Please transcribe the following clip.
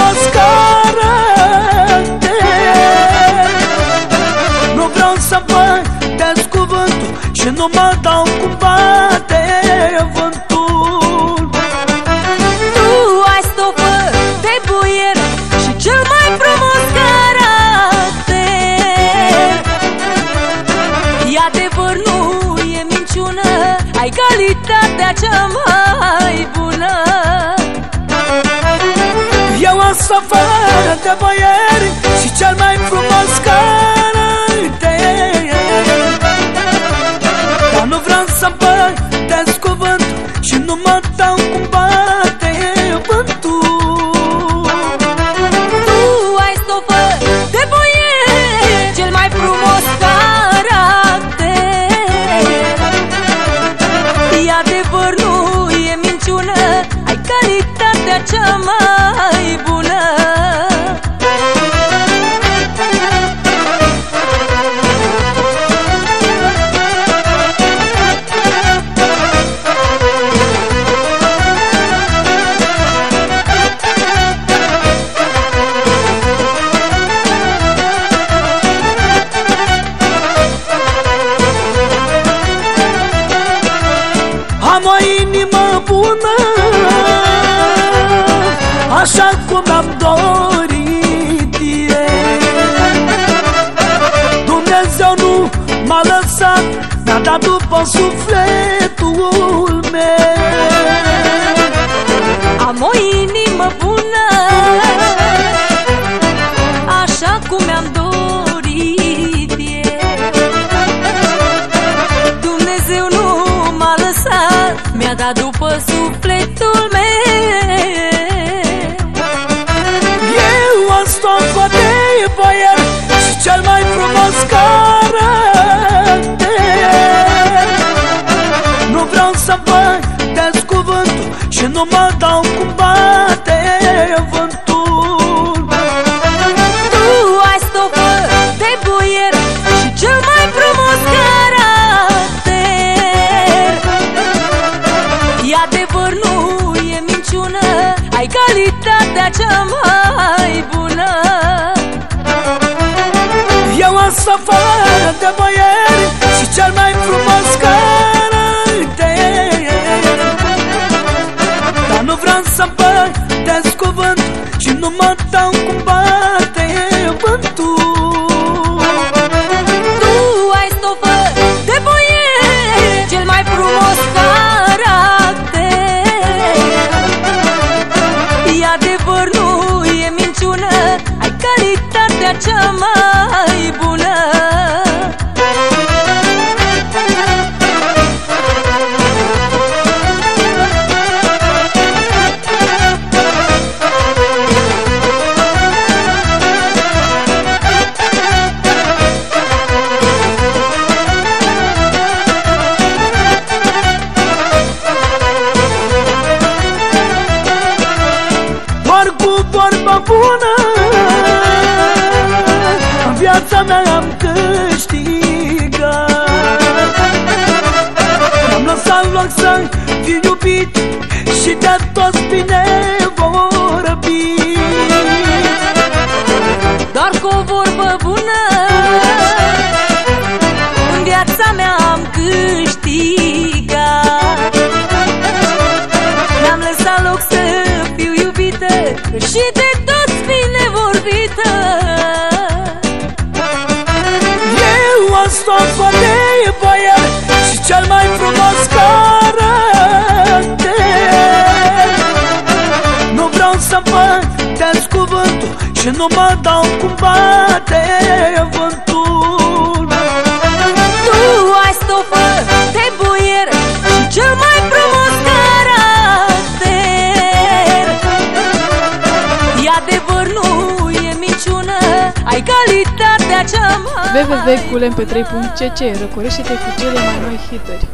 o de Nu vreau să vă dați cuvântul Și nu mă dau cumva de vântul. Tu ai stofă de buieră Și cel mai frumos caracter. E adevăr, nu e minciună Ai calitatea cea mai Eu am să fără de boieri Și cel mai frumos caracter Dar nu vreau să bătesc cuvânt Și nu mă dau cum bate vântul. Tu ai stofă de boier Cel mai frumos caracter. E adevăr, nu e minciună Ai calitatea cea mai bună. Am o inimă bună Așa cum am dorit eu. Dumnezeu nu m-a lăsat Mi-a dat după sufletul meu. Am o inimă bună Așa cum mi-am dorit eu. Dumnezeu nu m-a lăsat Mi-a dat după cel mai frumos caracter Nu vreau să bătesc cuvântul Și nu mă dau cum bate vântul. Tu ai stofă de boier Și cel mai frumos caracter E adevăr, nu e minciună Ai calitatea cea mai bună Eu am să fără de boieri Și cel mai frumos caracter Dar nu vreau să bătesc cuvântul Și nu mă dau cum bate vântul. Tu ai stofă de boier Cel mai frumos caracter E adevăr, nu e minciună Ai calitatea cea mai bună Doar Și de să bătesc cuvântul Și nu mă dau cum bate vântul. Tu ai stofă de boier Și cel mai frumos caracter. E adevăr, nu e minciună Ai calitatea cea mai www.culmp3.cc Răcorește-te cu cele mai noi hituri